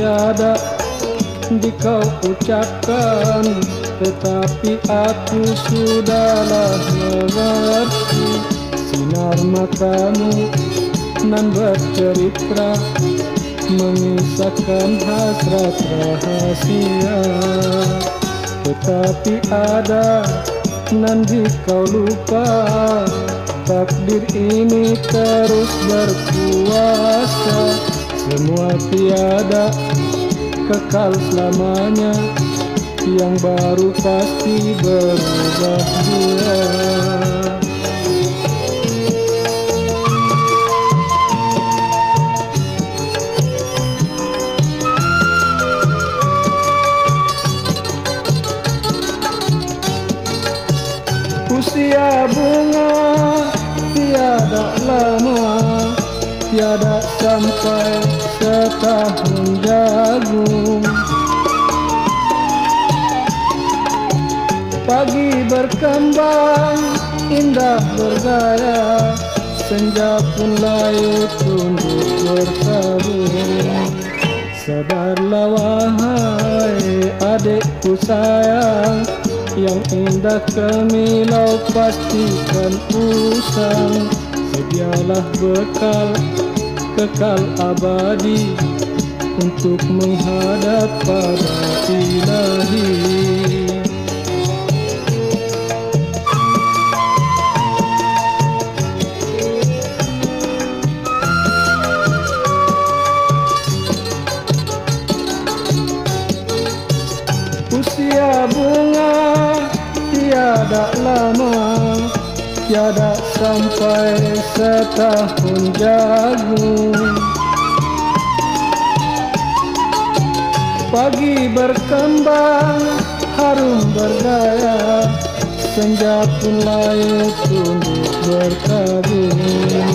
ada di kau ucapkan Tetapi aku sudahlah mengerti. Sinar matamu nan bercerita Mengisahkan hasrat rahasia. Tetapi ada nan kau lupa Takdir ini terus berkuasa Semua tiada kekal selamanya. Yang baru pasti berubah jua Usia bunga tiada lama Tiada sampai setahun jagung. Pagi berkembang indah bergaya Senja pun layu tunduk bertabung. Sadarlah wahai adikku sayang yang indah kemilau pastikan usang. Sedialah bekal kekal abadi Untuk menghadap pada ilahi. Usia bunga tiada lama Tiada sampai setahun jagung. Pagi berkembang harum berdaya Senja pun layu tunduk berkabung.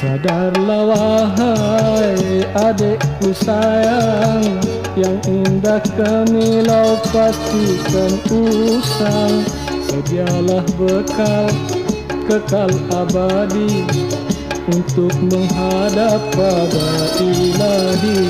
Sadarlah wahai adikku sayang Yang indah kemilau pastikan usang. Sedialah bekal kekal abadi Untuk menghadap pada ilahi